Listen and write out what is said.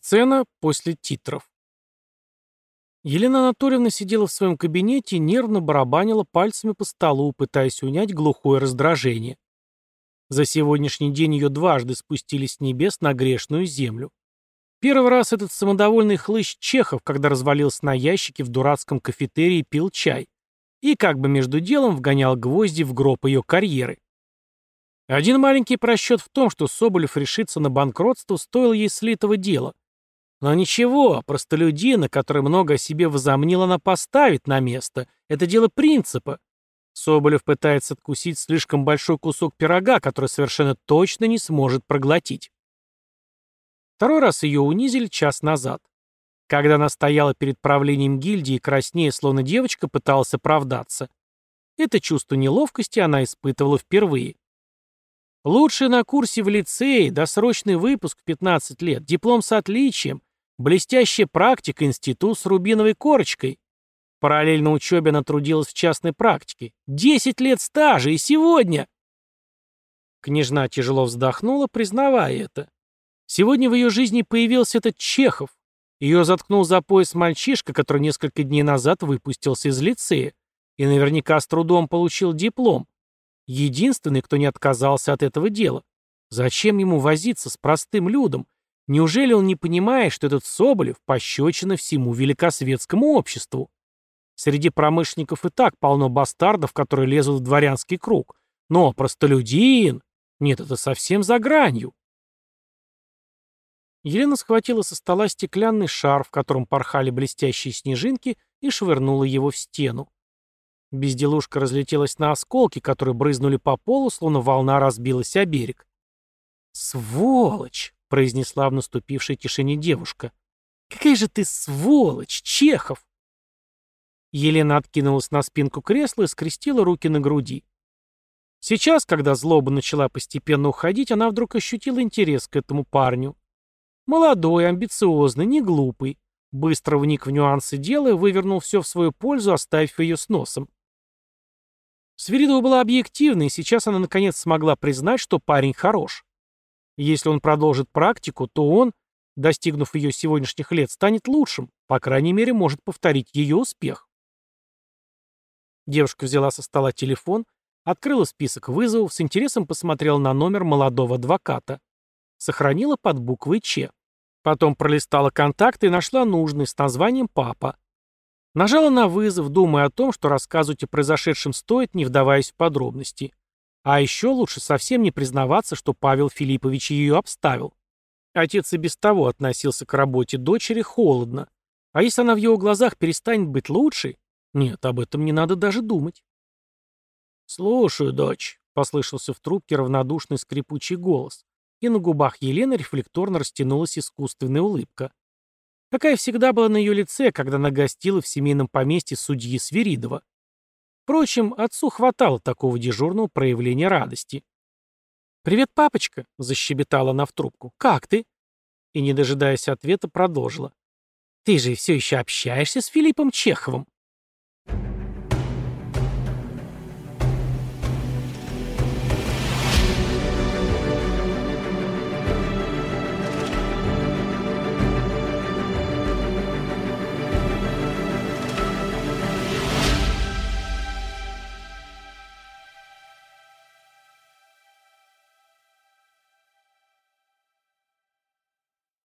Сцена после титров. Елена Анатольевна сидела в своем кабинете и нервно барабанила пальцами по столу, пытаясь унять глухое раздражение. За сегодняшний день ее дважды спустились с небес на грешную землю. Первый раз этот самодовольный хлыщ Чехов, когда развалился на ящике в дурацком кафетерии пил чай. И как бы между делом вгонял гвозди в гроб ее карьеры. Один маленький просчет в том, что Соболев решится на банкротство, стоил ей слитого дела. Но ничего, простолюдина, который много о себе возомнил, она поставит на место. Это дело принципа. Соболев пытается откусить слишком большой кусок пирога, который совершенно точно не сможет проглотить. Второй раз ее унизили час назад. Когда она стояла перед правлением гильдии, краснее, словно девочка, пыталась оправдаться. Это чувство неловкости она испытывала впервые. Лучший на курсе в лицее, досрочный выпуск в 15 лет, диплом с отличием, блестящая практика, институт с рубиновой корочкой. Параллельно учебе она трудилась в частной практике. 10 лет стажа, и сегодня... Княжна тяжело вздохнула, признавая это. Сегодня в ее жизни появился этот Чехов. Ее заткнул за пояс мальчишка, который несколько дней назад выпустился из лицея и наверняка с трудом получил диплом. Единственный, кто не отказался от этого дела. Зачем ему возиться с простым людом? Неужели он не понимает, что этот Соболев пощечина всему великосветскому обществу? Среди промышленников и так полно бастардов, которые лезут в дворянский круг. Но простолюдин... Нет, это совсем за гранью. Елена схватила со стола стеклянный шар, в котором порхали блестящие снежинки, и швырнула его в стену. Безделушка разлетелась на осколки, которые брызнули по полу, словно волна разбилась о берег. «Сволочь!» — произнесла в наступившей тишине девушка. «Какая же ты сволочь, Чехов!» Елена откинулась на спинку кресла и скрестила руки на груди. Сейчас, когда злоба начала постепенно уходить, она вдруг ощутила интерес к этому парню. Молодой, амбициозный, не глупый. Быстро вник в нюансы дела и вывернул все в свою пользу, оставив ее с носом. Свиридова была объективной, и сейчас она наконец смогла признать, что парень хорош. Если он продолжит практику, то он, достигнув ее сегодняшних лет, станет лучшим, по крайней мере, может повторить ее успех. Девушка взяла со стола телефон, открыла список вызовов, с интересом посмотрела на номер молодого адвоката. Сохранила под буквой «Ч». Потом пролистала контакты и нашла нужный с названием «Папа». Нажала на вызов, думая о том, что рассказывать о произошедшем стоит, не вдаваясь в подробности. А еще лучше совсем не признаваться, что Павел Филиппович ее обставил. Отец и без того относился к работе дочери холодно. А если она в его глазах перестанет быть лучшей? Нет, об этом не надо даже думать. «Слушаю, дочь», — послышался в трубке равнодушный скрипучий голос, и на губах Елены рефлекторно растянулась искусственная улыбка. Какая всегда была на ее лице, когда она гостила в семейном поместье судьи Свиридова. Впрочем, отцу хватало такого дежурного проявления радости. «Привет, папочка!» — защебетала она в трубку. «Как ты?» И, не дожидаясь ответа, продолжила. «Ты же все еще общаешься с Филиппом Чеховым?»